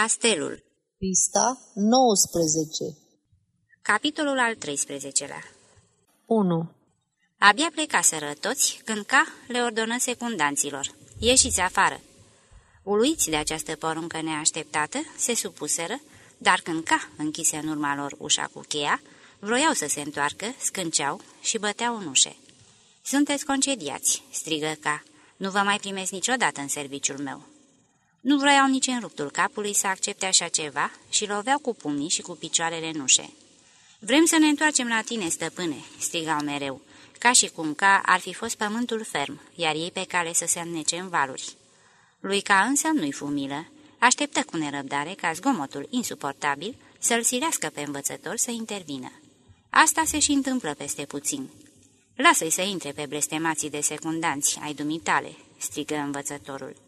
Castelul Pista 19 Capitolul al 13-lea 1. Abia plecaseră toți când Ca le ordonă secundanților. Ieșiți afară! Uluiți de această poruncă neașteptată, se supuseră, dar când Ca închise în urma lor ușa cu cheia, vroiau să se întoarcă, scânceau și băteau în ușe. Sunteți concediați!" strigă Ca. Nu vă mai primesc niciodată în serviciul meu." Nu vroiau nici în ruptul capului să accepte așa ceva și loveau cu pumnii și cu picioarele în ușe. Vrem să ne întoarcem la tine, stăpâne," strigau mereu, ca și cum ca ar fi fost pământul ferm, iar ei pe cale să se înnece în valuri. Lui ca însă nu-i fumilă, așteptă cu nerăbdare ca zgomotul insuportabil să-l silească pe învățător să intervină. Asta se și întâmplă peste puțin. Lasă-i să intre pe blestemații de secundanți ai dumitale," strigă învățătorul.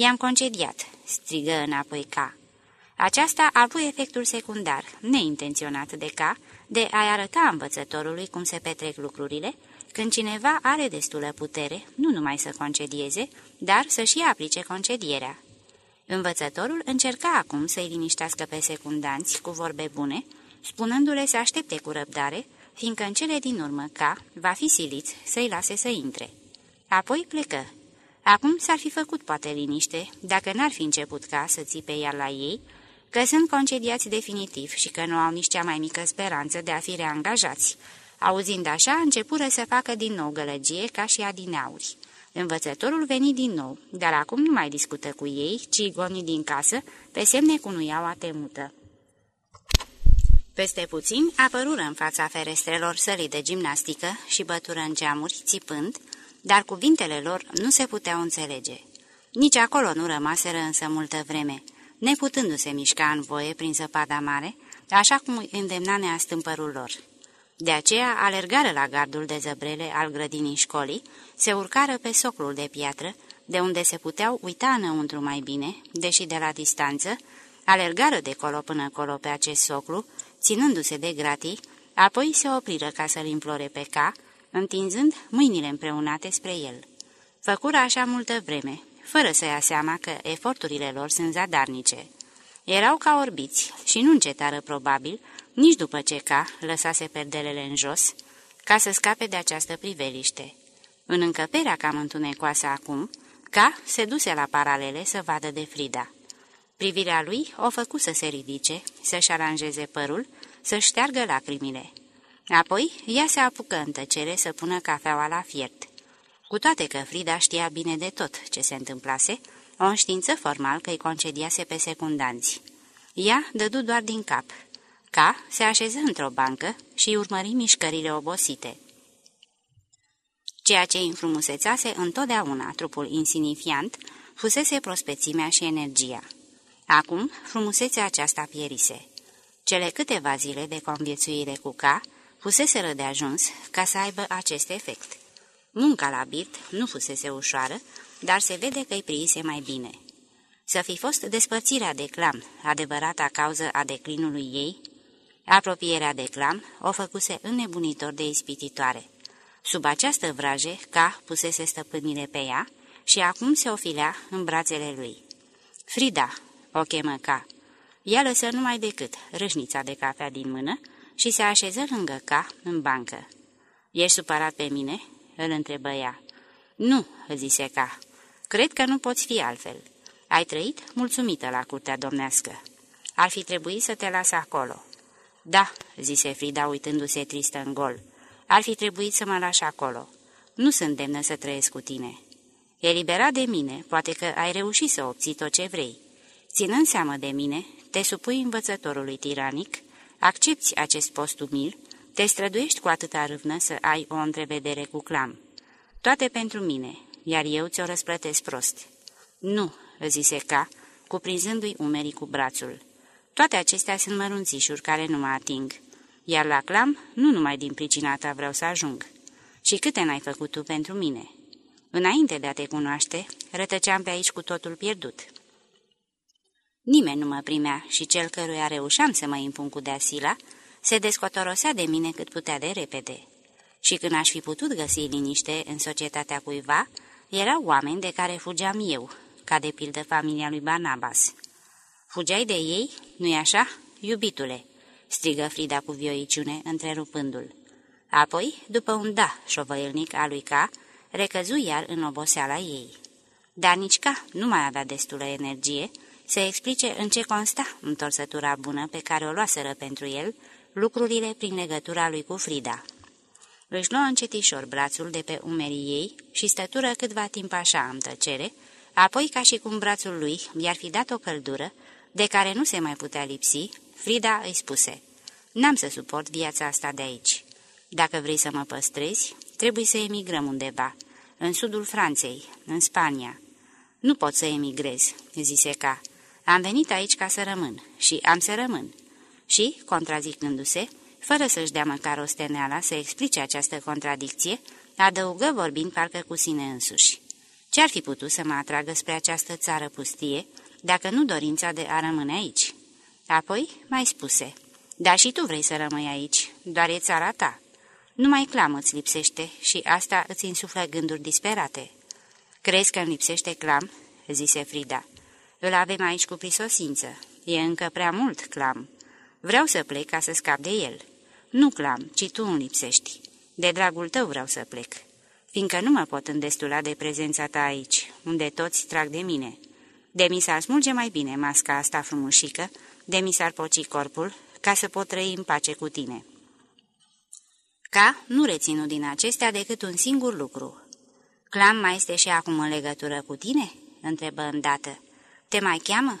I-am concediat," strigă înapoi ca. Aceasta a avut efectul secundar, neintenționat de ca, de a arăta învățătorului cum se petrec lucrurile, când cineva are destulă putere, nu numai să concedieze, dar să și aplice concedierea. Învățătorul încerca acum să-i liniștească pe secundanți cu vorbe bune, spunându-le să aștepte cu răbdare, fiindcă în cele din urmă ca va fi silit să-i lase să intre. Apoi plecă. Acum s-ar fi făcut poate liniște, dacă n-ar fi început ca să țipe iar la ei, că sunt concediați definitiv și că nu au nici cea mai mică speranță de a fi reangajați. Auzind așa, începură să facă din nou gălăgie ca și adineauri. Învățătorul veni din nou, dar acum nu mai discută cu ei, ci goni din casă, pe semne cu nu iau atemută. Peste puțin apărură în fața ferestrelor sălii de gimnastică și bătură în geamuri, țipând, dar cuvintele lor nu se puteau înțelege. Nici acolo nu rămaseră însă multă vreme neputându-se mișca în voie prin zăpada mare, așa cum îi îndemna neastâmpărul lor. De aceea alergară la gardul de zăbrele al grădinii școlii, se urcară pe soclul de piatră, de unde se puteau uita înăuntru mai bine, deși de la distanță, alergară de colo până colo pe acest soclu, ținându-se de gratii, apoi se opriră ca să-l implore pe ca, întinzând mâinile împreunate spre el. Făcură așa multă vreme, fără să ia seama că eforturile lor sunt zadarnice. Erau ca orbiți și nu încetară probabil, nici după ce ca lăsase perdelele în jos, ca să scape de această priveliște. În încăperea cam întunecoasă acum, ca se duse la paralele să vadă de Frida. Privirea lui o făcu să se ridice, să-și aranjeze părul, să șteargă lacrimile. Apoi ea se apucă în tăcere să pună cafeaua la fiert. Cu toate că Frida știa bine de tot ce se întâmplase, o înștiință formal că îi concediase pe secundanți. Ea dădu doar din cap. Ca se așeză într-o bancă și urmări mișcările obosite. Ceea ce înfrumusețase întotdeauna trupul insignifiant fusese prospețimea și energia. Acum, frumusețea aceasta pierise. Cele câteva zile de conviețuire cu ca fuseseră de ajuns ca să aibă acest efect. Munca la birt nu fusese ușoară, dar se vede că îi priise mai bine. Să fi fost despărțirea de clam, adevărata cauză a declinului ei, apropierea de clam o făcuse înnebunitor de ispititoare. Sub această vraje, ca pusese stăpânire pe ea și acum se ofilea în brațele lui. Frida, o chemă ca. Ea lăsă numai decât râșnița de cafea din mână și se așeză lângă ca în bancă. Ești supărat pe mine?" îl întrebă ea. Nu," zise ca. Cred că nu poți fi altfel. Ai trăit mulțumită la curtea domnească. Ar fi trebuit să te las acolo." Da," zise Frida uitându-se tristă în gol. Ar fi trebuit să mă lași acolo. Nu sunt demnă să trăiesc cu tine. Eliberat de mine, poate că ai reușit să obții tot ce vrei. Ținând seamă de mine, te supui învățătorului tiranic, accepti acest post umil, te străduiești cu atâta râvnă să ai o întrevedere cu clam. Toate pentru mine, iar eu ți-o răsplătesc prost. Nu, zise ca, cuprinzându-i umerii cu brațul. Toate acestea sunt mărunțișuri care nu mă ating. Iar la clam, nu numai din pricina ta vreau să ajung. Și câte n-ai făcut tu pentru mine? Înainte de a te cunoaște, rătăceam pe aici cu totul pierdut. Nimeni nu mă primea și cel căruia reușeam să mă impun cu deasila, se descotorosea de mine cât putea de repede. Și când aș fi putut găsi liniște în societatea cuiva, erau oameni de care fugeam eu, ca de pildă familia lui Barnabas. Fugeai de ei, nu-i așa, iubitule?" strigă Frida cu vioiciune, întrerupându-l. Apoi, după un da șovăielnic al lui Ca, recăzu iar în oboseala ei. Dar nici Ca nu mai avea destulă energie să explice în ce consta întorsătura bună pe care o luaseră pentru el, lucrurile prin legătura lui cu Frida. Își luă încetișor brațul de pe umerii ei și stătură câtva timp așa în tăcere, apoi ca și cum brațul lui i-ar fi dat o căldură, de care nu se mai putea lipsi, Frida îi spuse, N-am să suport viața asta de aici. Dacă vrei să mă păstrezi, trebuie să emigrăm undeva, în sudul Franței, în Spania. Nu pot să emigrez, zise ca. Am venit aici ca să rămân și am să rămân. Și, contrazicându-se, fără să-și dea măcar o steneala să explice această contradicție, adăugă vorbind parcă cu sine însuși. Ce-ar fi putut să mă atragă spre această țară pustie, dacă nu dorința de a rămâne aici? Apoi mai spuse, da și tu vrei să rămâi aici, doar e țara ta. Numai clam îți lipsește și asta îți insuflă gânduri disperate. Crezi că îmi lipsește clam?" zise Frida. Îl avem aici cu prisosință. E încă prea mult clam. Vreau să plec ca să scap de el. Nu clam, ci tu îmi lipsești. De dragul tău vreau să plec. Fiindcă nu mă pot îndestula de prezența ta aici, unde toți trag de mine. De mi s-ar smulge mai bine masca asta frumușică, de mi s-ar poci corpul, ca să pot trăi în pace cu tine. Ca nu reținu din acestea decât un singur lucru. Clam mai este și acum în legătură cu tine?" întrebă îndată. Te mai cheamă?"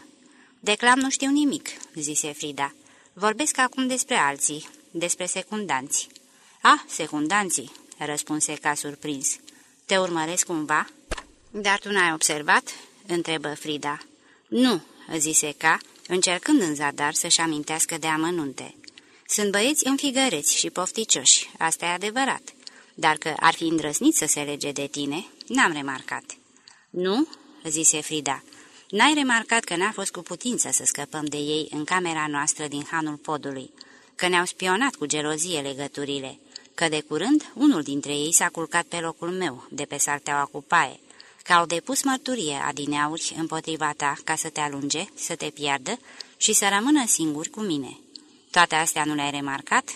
De Clam nu știu nimic," zise Frida. Vorbesc acum despre alții, despre secundanți." Ah, secundanții," răspunse ca surprins. Te urmăresc cumva?" Dar tu n-ai observat?" întrebă Frida. Nu," zise ca, încercând în zadar să-și amintească de amănunte. Sunt băieți înfigăreți și pofticioși, asta e adevărat, dar că ar fi îndrăsnit să se lege de tine, n-am remarcat." Nu?" zise Frida. N-ai remarcat că n-a fost cu putință să scăpăm de ei în camera noastră din hanul podului, că ne-au spionat cu gelozie legăturile, că de curând unul dintre ei s-a culcat pe locul meu, de pe sarteaua cu paie, că au depus mărturie adineauri împotriva ta ca să te alunge, să te piardă și să rămână singuri cu mine. Toate astea nu le-ai remarcat?"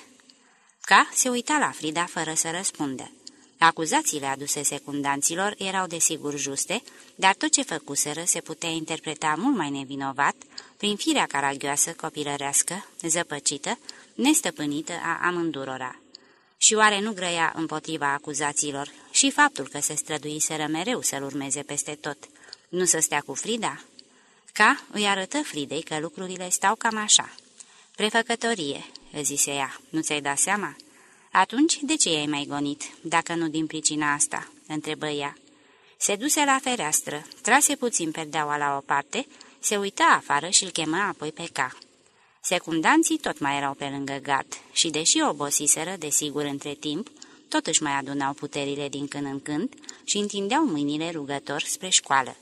Ca se uita la Frida fără să răspundă. Acuzațiile aduse secundanților erau desigur juste, dar tot ce făcuseră se putea interpreta mult mai nevinovat prin firea caragioasă copilărească, zăpăcită, nestăpânită a amândurora. Și oare nu grăia împotriva acuzațiilor și faptul că se străduiseră mereu să-l urmeze peste tot, nu să stea cu Frida? Ca îi arătă Fridei că lucrurile stau cam așa. Prefăcătorie, zise ea, nu ți-ai dat seama?" Atunci, de ce ai mai gonit, dacă nu din pricina asta?" întrebă ea. Se duse la fereastră, trase puțin perdeaua la o parte, se uita afară și îl chemă apoi pe ca. Secundanții tot mai erau pe lângă gard și, deși obosiseră, desigur, între timp, tot își mai adunau puterile din când în când și întindeau mâinile rugător spre școală.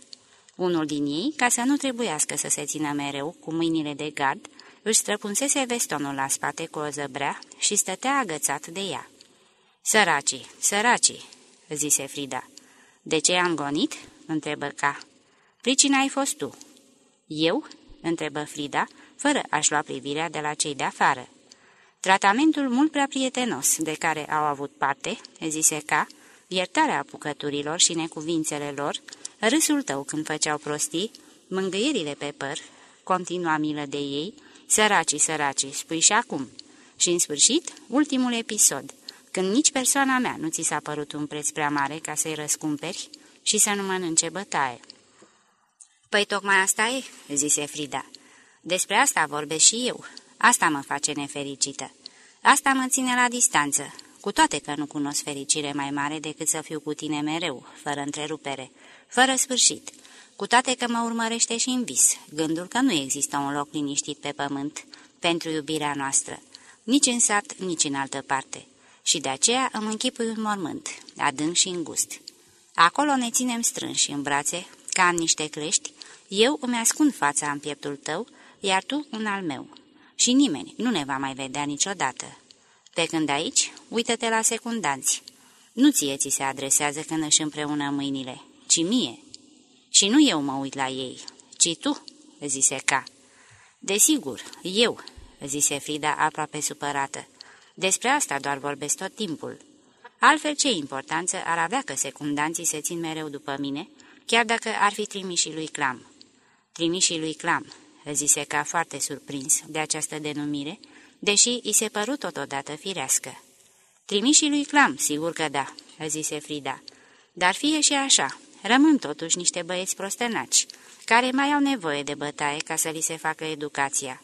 Unul din ei, ca să nu trebuiască să se țină mereu cu mâinile de gard, își străpunsese vestonul la spate cu o zăbrea și stătea agățat de ea. Săracii, săracii, zise Frida. De ce am gonit?" întrebă ca. Pricina ai fost tu." Eu?" întrebă Frida, fără a-și lua privirea de la cei de afară. Tratamentul mult prea prietenos de care au avut parte, zise ca, iertarea apucăturilor și necuvințele lor, râsul tău când făceau prostii, mângâierile pe păr, continua milă de ei, Săracii, săracii, spui și acum. Și în sfârșit, ultimul episod, când nici persoana mea nu ți s-a părut un preț prea mare ca să-i răscumperi și să nu mănânce bătaie. Păi tocmai asta e, zise Frida. Despre asta vorbesc și eu. Asta mă face nefericită. Asta mă ține la distanță, cu toate că nu cunosc fericire mai mare decât să fiu cu tine mereu, fără întrerupere, fără sfârșit, cu toate că mă urmărește și în vis, gândul că nu există un loc liniștit pe pământ pentru iubirea noastră, nici în sat, nici în altă parte, și de aceea îmi închipui un mormânt, adânc și îngust. Acolo ne ținem strânși în brațe, ca în niște clești, eu îmi ascund fața în pieptul tău, iar tu un al meu. Și nimeni nu ne va mai vedea niciodată. Pe când aici, uită-te la secundanți. Nu ție ți se adresează când își împreună mâinile, ci mie. Și nu eu mă uit la ei, ci tu, zise ca. Desigur, eu, zise Frida aproape supărată. Despre asta doar vorbesc tot timpul. Altfel, ce importanță ar avea că secundanții se țin mereu după mine, chiar dacă ar fi trimișii lui Clam? Trimișii lui Clam, zise ca foarte surprins de această denumire, deși i se păru totodată firească. Trimișii lui Clam, sigur că da, zise Frida, dar fie și așa, rămân totuși niște băieți prostănaci, care mai au nevoie de bătaie ca să li se facă educația.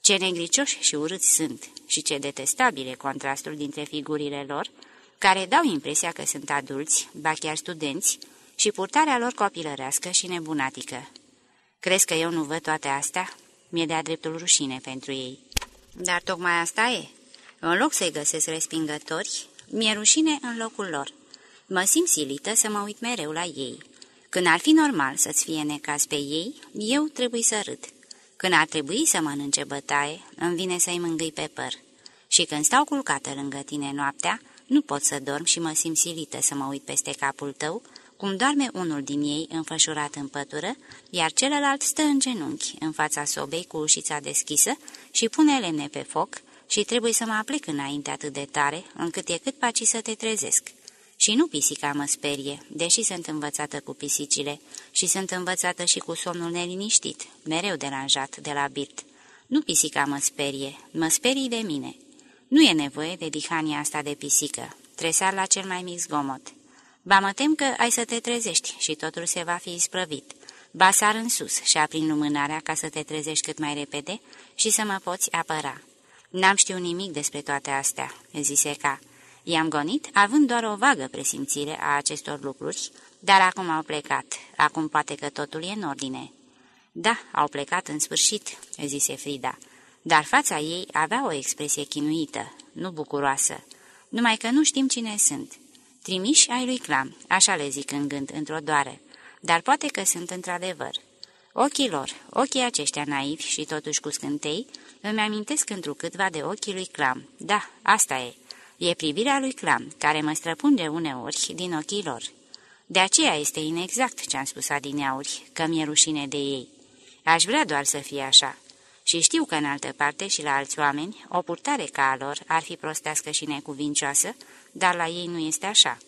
Ce negricioși și urâți sunt și ce detestabile contrastul dintre figurile lor, care dau impresia că sunt adulți, ba chiar studenți, și purtarea lor copilărească și nebunatică. Crezi că eu nu văd toate astea? Mi-e de-a dreptul rușine pentru ei. Dar tocmai asta e. În loc să-i găsesc respingători, mi-e rușine în locul lor. Mă simt silită să mă uit mereu la ei. Când ar fi normal să-ți fie necaz pe ei, eu trebuie să râd. Când ar trebui să mănânce bătaie, îmi vine să-i mângâi pe păr. Și când stau culcată lângă tine noaptea, nu pot să dorm și mă simt silită să mă uit peste capul tău, cum doarme unul din ei înfășurat în pătură, iar celălalt stă în genunchi în fața sobei cu ușița deschisă și pune lemne pe foc și trebuie să mă aplec înainte atât de tare, încât e cât paci să te trezesc. Și nu pisica mă sperie, deși sunt învățată cu pisicile și sunt învățată și cu somnul neliniștit, mereu deranjat de la birt. Nu pisica mă sperie, mă sperii de mine. Nu e nevoie de dihania asta de pisică, tresar la cel mai mic zgomot. Ba mă tem că ai să te trezești și totul se va fi isprăvit. Ba sar în sus și aprin lumânarea ca să te trezești cât mai repede și să mă poți apăra. N-am știut nimic despre toate astea," zise ca. I-am gonit, având doar o vagă presimțire a acestor lucruri, dar acum au plecat. Acum poate că totul e în ordine." Da, au plecat în sfârșit," zise Frida, dar fața ei avea o expresie chinuită, nu bucuroasă, numai că nu știm cine sunt. Trimiși ai lui Clam, așa le zic în gând, într-o doare, dar poate că sunt într-adevăr. Ochii lor, ochii aceștia naivi și totuși cu scântei, îmi amintesc întrucâtva de ochii lui Clam. Da, asta e. E privirea lui Clam, care mă străpunge uneori din ochii lor. De aceea este inexact ce-am spus adineauri, că mi-e rușine de ei. Aș vrea doar să fie așa. Și știu că în altă parte și la alți oameni, o purtare ca a lor ar fi prostească și necuvincioasă, dar la ei nu este așa.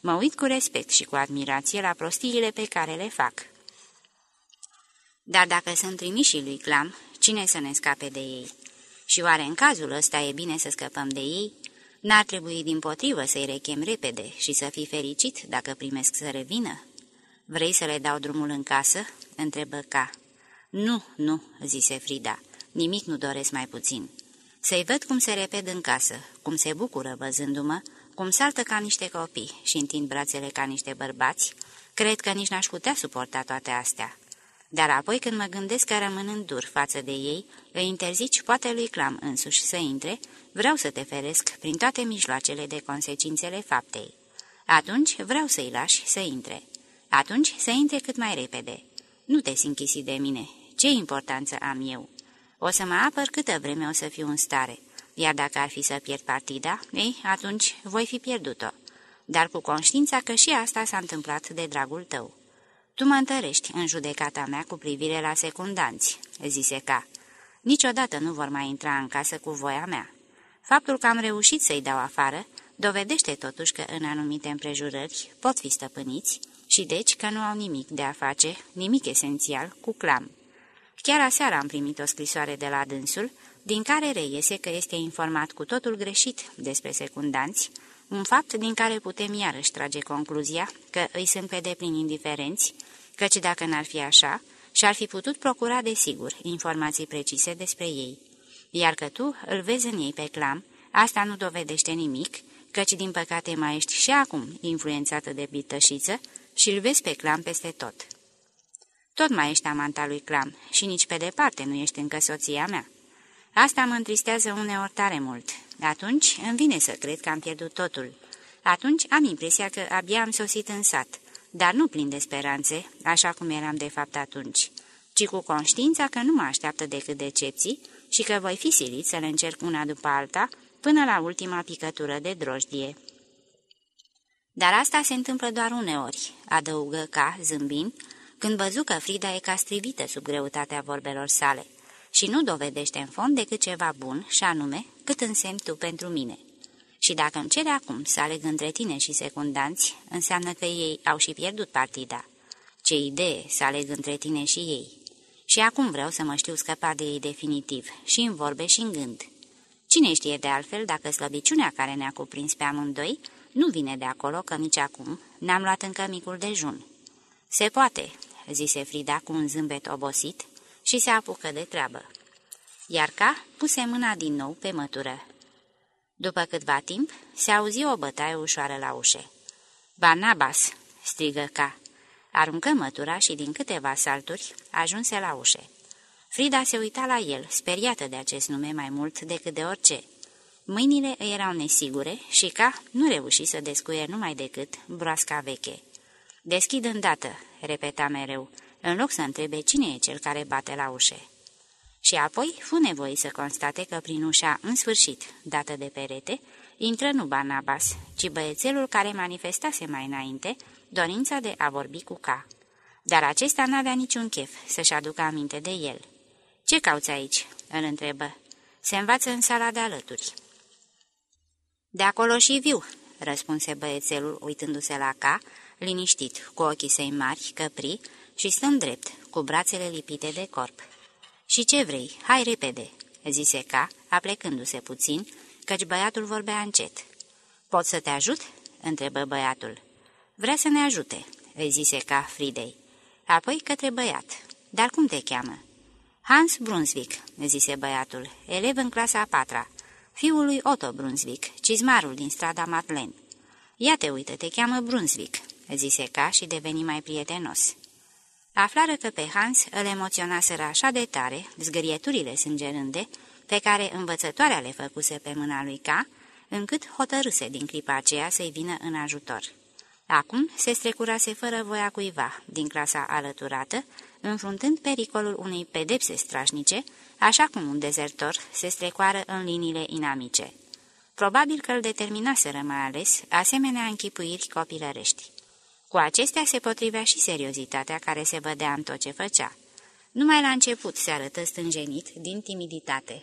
Mă uit cu respect și cu admirație la prostiile pe care le fac. Dar dacă sunt trimișii lui Clam, cine să ne scape de ei? Și oare în cazul ăsta e bine să scăpăm de ei? N-ar trebui din potrivă să-i rechem repede și să fii fericit dacă primesc să revină? Vrei să le dau drumul în casă?" întrebă ca. Nu, nu," zise Frida, nimic nu doresc mai puțin. Să-i văd cum se reped în casă, cum se bucură văzându-mă, cum saltă ca niște copii și întind brațele ca niște bărbați, cred că nici n-aș putea suporta toate astea. Dar apoi când mă gândesc că rămânând dur față de ei, îi interzici poate lui Clam însuși să intre, vreau să te feresc prin toate mijloacele de consecințele faptei. Atunci vreau să-i lași să intre. Atunci să intre cât mai repede. Nu te sinchisi de mine. Ce importanță am eu? O să mă apăr câtă vreme o să fiu în stare, iar dacă ar fi să pierd partida, ei, atunci voi fi pierdut-o. Dar cu conștiința că și asta s-a întâmplat de dragul tău. Tu mă întărești în judecata mea cu privire la secundanți," zise ca. Niciodată nu vor mai intra în casă cu voia mea. Faptul că am reușit să-i dau afară dovedește totuși că în anumite împrejurări pot fi stăpâniți și deci că nu au nimic de a face, nimic esențial, cu clam. Chiar aseară am primit o scrisoare de la dânsul, din care reiese că este informat cu totul greșit despre secundanți, un fapt din care putem iarăși trage concluzia că îi sunt pe deplin indiferenți, căci dacă n-ar fi așa, și-ar fi putut procura de sigur informații precise despre ei. Iar că tu îl vezi în ei pe clam, asta nu dovedește nimic, căci din păcate mai ești și acum influențată de bitășiță și îl vezi pe clam peste tot. Tot mai ești amanta lui Clam și nici pe departe nu ești încă soția mea. Asta mă întristează uneori tare mult. Atunci îmi vine să cred că am pierdut totul. Atunci am impresia că abia am sosit în sat, dar nu plin de speranțe, așa cum eram de fapt atunci, ci cu conștiința că nu mă așteaptă decât decepții și că voi fi silit să le încerc una după alta până la ultima picătură de drojdie. Dar asta se întâmplă doar uneori, adăugă ca, zâmbind, când văzu că Frida e castrivită sub greutatea vorbelor sale. și nu dovedește în fond decât ceva bun, și anume cât însemn tu pentru mine. Și dacă îmi cere acum să aleg între tine și secundanți, înseamnă că ei au și pierdut partida. Ce idee să aleg între tine și ei. Și acum vreau să mă știu scăpa de ei definitiv, și în vorbe și în gând. Cine știe de altfel dacă slăbiciunea care ne-a cuprins pe amândoi nu vine de acolo că nici acum n-am luat încă micul dejun. Se poate, zise Frida cu un zâmbet obosit și se apucă de treabă. Iar ca puse mâna din nou pe mătură. După câtva timp, se auzi o bătaie ușoară la ușe. Barnabas!" strigă ca. Aruncă mătura și din câteva salturi ajunse la ușe. Frida se uita la el, speriată de acest nume mai mult decât de orice. Mâinile îi erau nesigure și ca nu reuși să descuie numai decât broasca veche. Deschid îndată, repeta mereu, în loc să întrebe cine e cel care bate la ușe. Și apoi fu nevoie să constate că prin ușa, în sfârșit, dată de perete, intră nu Barnabas, ci băiețelul care manifestase mai înainte dorința de a vorbi cu ca. Dar acesta n-avea niciun chef să-și aducă aminte de el. Ce cauți aici?" îl întrebă. Se învață în sala de alături." De acolo și viu," răspunse băiețelul uitându-se la ca, liniștit, cu ochii săi mari, căpri și stând drept, cu brațele lipite de corp. Și ce vrei? Hai repede!" zise ca, aplecându-se puțin, căci băiatul vorbea încet. Pot să te ajut?" întrebă băiatul. Vrea să ne ajute," îi zise ca Fridei. Apoi către băiat. Dar cum te cheamă?" Hans Brunswick," zise băiatul, elev în clasa a patra, fiul lui Otto Brunswick, cizmarul din strada Matlen. Ia te uită, te cheamă Brunswick," zise ca și deveni mai prietenos. Aflară că pe Hans îl emoționaseră așa de tare zgârieturile sângerânde pe care învățătoarea le făcuse pe mâna lui Ca, încât hotărâse din clipa aceea să-i vină în ajutor. Acum se strecurase fără voia cuiva din clasa alăturată, înfruntând pericolul unei pedepse strașnice, așa cum un dezertor se strecoară în liniile inamice. Probabil că îl determinaseră mai ales asemenea închipuiri copilărești. Cu acestea se potrivea și seriozitatea care se vădea în tot ce făcea. Numai la început se arătă stânjenit din timiditate.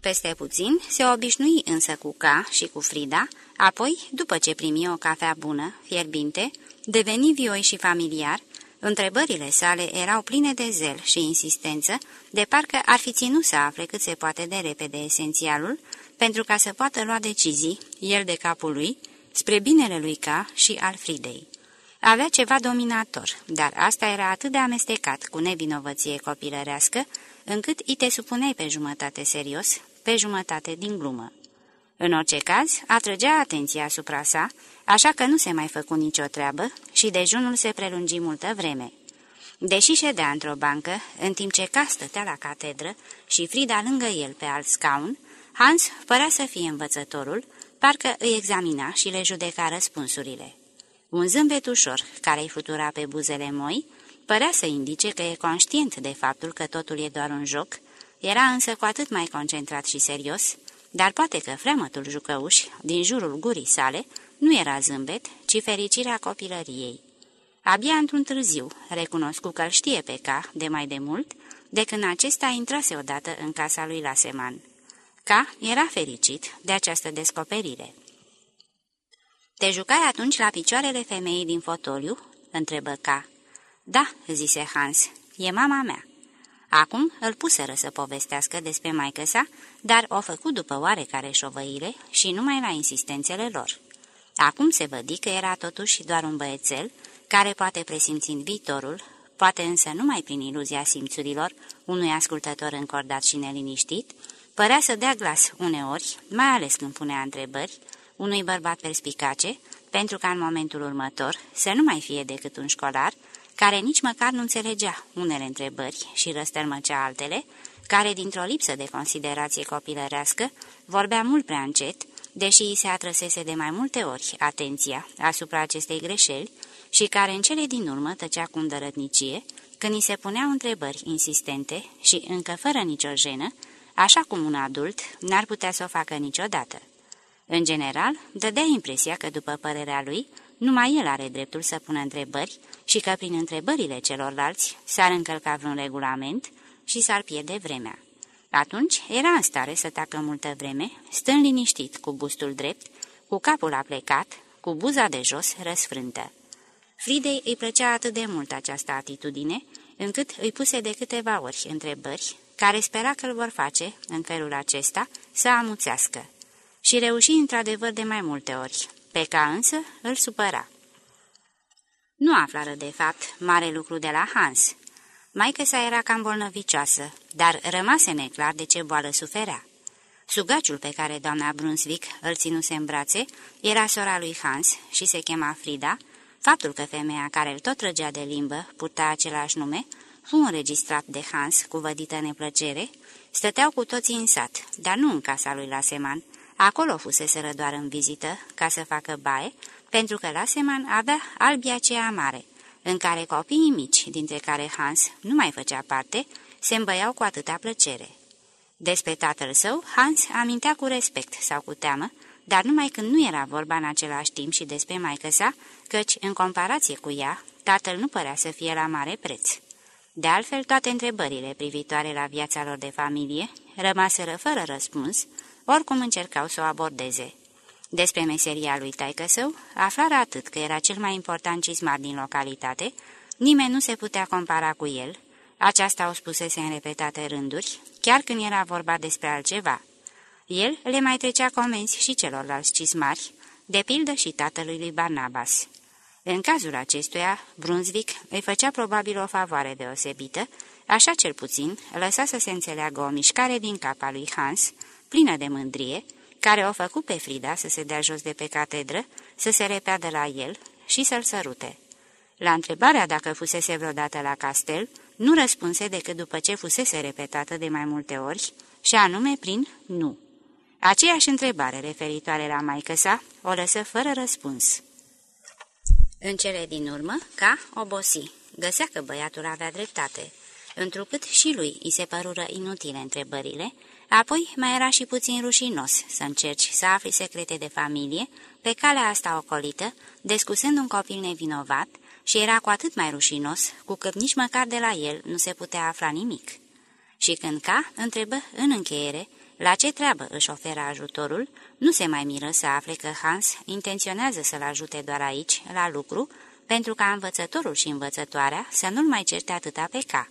Peste puțin se obișnui însă cu Ca și cu Frida, apoi, după ce primi o cafea bună, fierbinte, deveni vioi și familiar, întrebările sale erau pline de zel și insistență, de parcă ar fi ținut să afle cât se poate de repede esențialul, pentru ca să poată lua decizii, el de capul lui, spre binele lui Ca și al Fridei. Avea ceva dominator, dar asta era atât de amestecat cu nevinovăție copilărească, încât îi te supuneai pe jumătate serios, pe jumătate din glumă. În orice caz, atrăgea atenția asupra sa, așa că nu se mai făcu nicio treabă și dejunul se prelungi multă vreme. Deși ședea într-o bancă, în timp ce Ca stătea la catedră și Frida lângă el pe alt scaun, Hans părea să fie învățătorul, parcă îi examina și le judeca răspunsurile. Un zâmbet ușor, care îi flutura pe buzele moi, părea să indice că e conștient de faptul că totul e doar un joc, era însă cu atât mai concentrat și serios, dar poate că fremătul jucăuș din jurul gurii sale nu era zâmbet, ci fericirea copilăriei. Abia într-un târziu, recunoscu că îl știe pe ca de mai de mult, de când acesta intrase odată în casa lui Laseman. Ca era fericit de această descoperire. Te jucai atunci la picioarele femeii din fotoliu?" întrebă Ca. Da," zise Hans, e mama mea." Acum îl puseră să povestească despre maică sa, dar o făcut după oarecare șovăire și numai la insistențele lor. Acum se vădi că era totuși doar un băiețel, care poate presimțind viitorul, poate însă numai prin iluzia simțurilor unui ascultător încordat și neliniștit, părea să dea glas uneori, mai ales când punea întrebări, unui bărbat perspicace, pentru ca în momentul următor să nu mai fie decât un școlar, care nici măcar nu înțelegea unele întrebări și răstărmăcea altele, care, dintr-o lipsă de considerație copilărească, vorbea mult prea încet, deși îi se atrăsese de mai multe ori atenția asupra acestei greșeli și care în cele din urmă tăcea cu îndărătnicie, când îi se puneau întrebări insistente și încă fără nicio jenă, așa cum un adult n-ar putea să o facă niciodată. În general, dădea impresia că, după părerea lui, numai el are dreptul să pună întrebări și că prin întrebările celorlalți s-ar încălca vreun regulament, și s-ar pierde vremea. Atunci era în stare să tacă multă vreme, stând liniștit cu bustul drept, cu capul aplecat, cu buza de jos răsfrântă. Fridei îi plăcea atât de mult această atitudine, încât îi puse de câteva ori întrebări, care spera că îl vor face, în felul acesta, să amuțească. Și reuși într-adevăr de mai multe ori, pe ca însă îl supăra. Nu aflară de fapt mare lucru de la Hans. Maică sa era cam bolnăvicioasă, dar rămase neclar de ce boală suferea. Sugaciul pe care doamna Brunswick îl ținuse în brațe era sora lui Hans și se chema Frida, faptul că femeia care îl tot trăgea de limbă purta același nume, fu înregistrat de Hans cu vădită neplăcere, stăteau cu toții în sat, dar nu în casa lui Laseman, acolo fuseseră doar în vizită, ca să facă baie, pentru că Laseman avea albia aceea mare, în care copiii mici, dintre care Hans nu mai făcea parte, se îmbăiau cu atâta plăcere. Despre tatăl său, Hans amintea cu respect sau cu teamă, dar numai când nu era vorba în același timp și despre maică sa, căci, în comparație cu ea, tatăl nu părea să fie la mare preț. De altfel, toate întrebările privitoare la viața lor de familie rămaseră fără răspuns, oricum încercau să o abordeze. Despre meseria lui taică său, aflară atât că era cel mai important cizmar din localitate, nimeni nu se putea compara cu el, aceasta o spusese în repetate rânduri, chiar când era vorba despre altceva. El le mai trecea comenzi și celorlalți cizmari, de pildă și tatălui lui Barnabas. În cazul acestuia, Brunswick îi făcea probabil o favoare deosebită, așa cel puțin lăsa să se înțeleagă o mișcare din capa lui Hans, plină de mândrie, care o făcut pe Frida să se dea jos de pe catedră, să se repea de la el și să-l sărute. La întrebarea dacă fusese vreodată la castel, nu răspunse decât după ce fusese repetată de mai multe ori, și anume prin nu. Aceeași întrebare referitoare la maică sa o lăsă fără răspuns. În cele din urmă, ca obosi, găsea că băiatul avea dreptate, întrucât și lui îi se părură inutile întrebările, apoi mai era și puțin rușinos să încerci să afli secrete de familie, pe calea asta ocolită, descusând un copil nevinovat, și era cu atât mai rușinos, cu cât nici măcar de la el nu se putea afla nimic. Și când ca întrebă în încheiere la ce treabă își oferă ajutorul, nu se mai miră să afle că Hans intenționează să-l ajute doar aici, la lucru, pentru ca învățătorul și învățătoarea să nu-l mai certe atâta pe ca.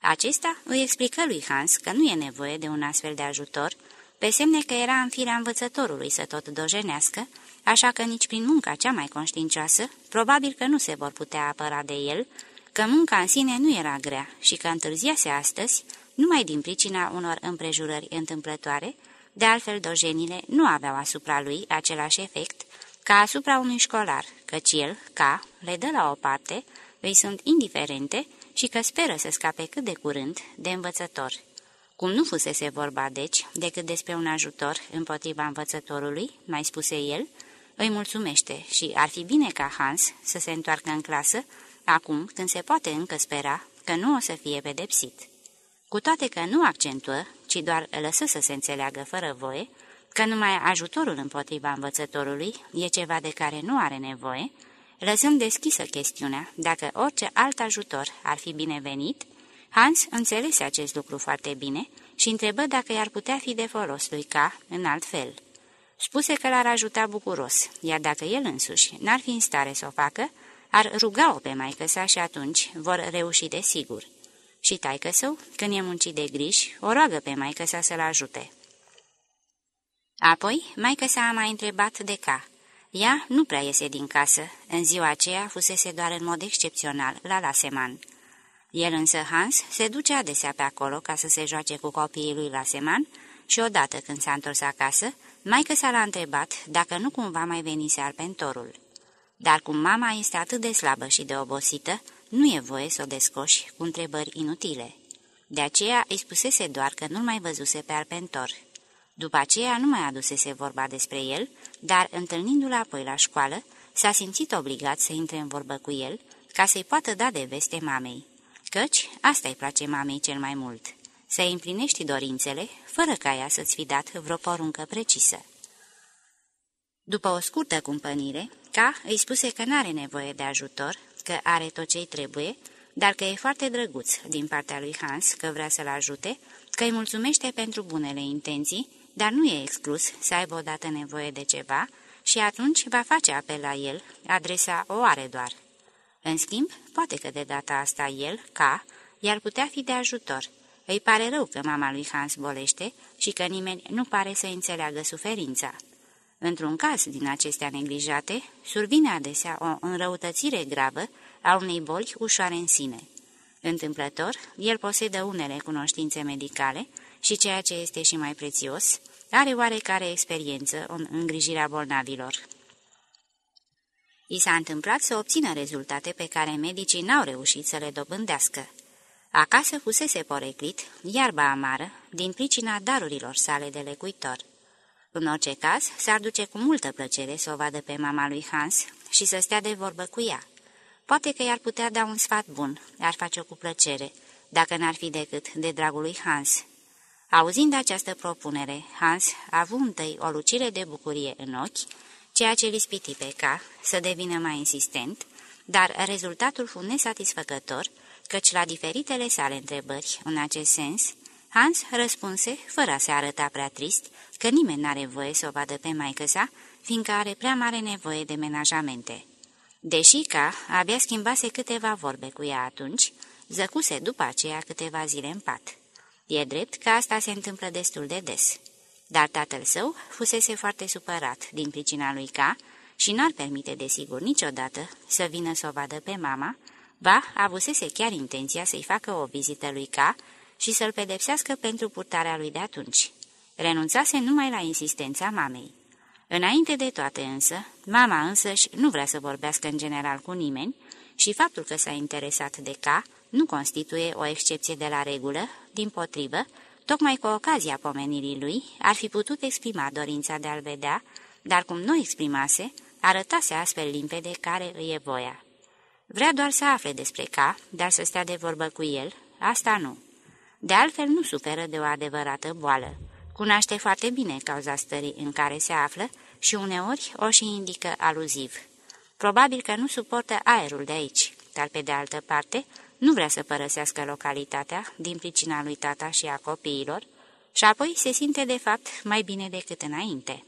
Acesta îi explică lui Hans că nu e nevoie de un astfel de ajutor, pe semne că era în firea învățătorului să tot dojenească, așa că nici prin munca cea mai conștiincioasă, probabil că nu se vor putea apăra de el, că munca în sine nu era grea și că întârziase astăzi, numai din pricina unor împrejurări întâmplătoare, de altfel dojenile nu aveau asupra lui același efect ca asupra unui școlar, căci el, ca, le dă la o parte, îi sunt indiferente și că speră să scape cât de curând de învățător. Cum nu fusese vorba, deci, decât despre un ajutor împotriva învățătorului, mai spuse el, îi mulțumește și ar fi bine ca Hans să se întoarcă în clasă, acum când se poate încă spera că nu o să fie pedepsit. Cu toate că nu accentuă, ci doar lăsă să se înțeleagă fără voie, că numai ajutorul împotriva învățătorului e ceva de care nu are nevoie, lăsând deschisă chestiunea dacă orice alt ajutor ar fi binevenit, Hans înțelese acest lucru foarte bine și întrebă dacă i-ar putea fi de folos lui ca în alt fel. Spuse că l-ar ajuta bucuros, iar dacă el însuși n-ar fi în stare să o facă, ar ruga-o pe maică sa și atunci vor reuși de sigur. Și taică său, când e muncit de griji, o roagă pe maică sa să-l ajute. Apoi, maică sa a mai întrebat de ca. Ea nu prea iese din casă, în ziua aceea fusese doar în mod excepțional la Laseman. El însă, Hans, se duce adesea pe acolo ca să se joace cu copiii lui Laseman și odată când s-a întors acasă, maică s-a l-a întrebat dacă nu cumva mai venise arpentorul. Dar cum mama este atât de slabă și de obosită, nu e voie să o descoși cu întrebări inutile. De aceea îi spusese doar că nu mai văzuse pe arpentor. După aceea nu mai adusese vorba despre el, dar întâlnindu-l apoi la școală, s-a simțit obligat să intre în vorbă cu el, ca să-i poată da de veste mamei. Căci asta îi place mamei cel mai mult, să-i împlinești dorințele, fără ca ea să-ți fi dat vreo poruncă precisă. După o scurtă cumpănire, ca îi spuse că n-are nevoie de ajutor, că are tot ce-i trebuie, dar că e foarte drăguț din partea lui Hans că vrea să-l ajute, că îi mulțumește pentru bunele intenții, dar nu e exclus să aibă odată nevoie de ceva și atunci va face apel la el, adresa o are doar. În schimb, poate că de data asta el, ca, i-ar putea fi de ajutor. Îi pare rău că mama lui Hans bolește și că nimeni nu pare să înțeleagă suferința. Într-un caz din acestea neglijate, survine adesea o înrăutățire gravă a unei boli ușoare în sine. Întâmplător, el posedă unele cunoștințe medicale și, ceea ce este și mai prețios, are oarecare experiență în îngrijirea bolnavilor. I s-a întâmplat să obțină rezultate pe care medicii n-au reușit să le dobândească. Acasă fusese poreclit iarba amară din pricina darurilor sale de lecuitor. În orice caz, s-ar duce cu multă plăcere să o vadă pe mama lui Hans și să stea de vorbă cu ea. Poate că i-ar putea da un sfat bun, ar face-o cu plăcere, dacă n-ar fi decât de dragul lui Hans. Auzind această propunere, Hans a avut întâi o lucire de bucurie în ochi, ceea ce îl ispiti pe ca să devină mai insistent, dar rezultatul fu nesatisfăcător, căci la diferitele sale întrebări în acest sens, Hans răspunse, fără a se arăta prea trist, că nimeni n-are voie să o vadă pe maică sa, fiindcă are prea mare nevoie de menajamente. Deși ca abia schimbase câteva vorbe cu ea atunci, zăcuse după aceea câteva zile în pat. E drept că asta se întâmplă destul de des. Dar tatăl său fusese foarte supărat din pricina lui Ca și n-ar permite desigur niciodată să vină să o vadă pe mama, ba, avusese chiar intenția să-i facă o vizită lui Ca și să-l pedepsească pentru purtarea lui de atunci. Renunțase numai la insistența mamei. Înainte de toate însă, mama însăși nu vrea să vorbească în general cu nimeni și faptul că s-a interesat de ca nu constituie o excepție de la regulă, din potrivă, tocmai cu ocazia pomenirii lui, ar fi putut exprima dorința de a-l vedea, dar cum nu exprimase, arătase astfel limpede care îi e voia. Vrea doar să afle despre ca, dar să stea de vorbă cu el, asta nu. De altfel nu suferă de o adevărată boală. Cunoaște foarte bine cauza stării în care se află și uneori o și indică aluziv. Probabil că nu suportă aerul de aici, dar pe de altă parte nu vrea să părăsească localitatea din pricina lui tata și a copiilor și apoi se simte de fapt mai bine decât înainte.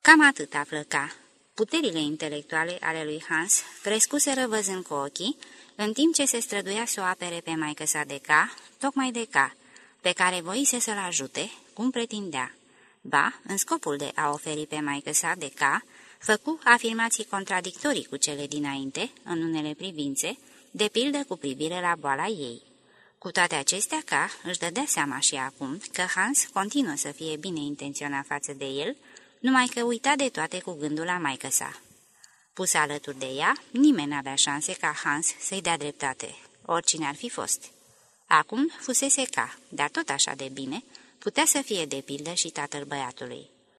Cam atât află ca. Puterile intelectuale ale lui Hans crescuseră văzând cu ochii, în timp ce se străduia să o apere pe maică sa de ca, tocmai de ca, pe care voise să-l ajute, cum pretindea. Ba, în scopul de a oferi pe maică sa de ca, făcu afirmații contradictorii cu cele dinainte, în unele privințe, de pildă cu privire la boala ei. Cu toate acestea, ca își dădea seama și acum că Hans continuă să fie bine intenționat față de el, numai că uita de toate cu gândul la maică sa. Pus alături de ea, nimeni n-avea șanse ca Hans să-i dea dreptate, oricine ar fi fost. Acum fusese ca, dar tot așa de bine, putea să fie de pildă și tatăl băiatului.